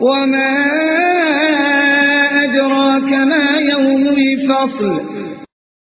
وما أدراك ما يوم الفصل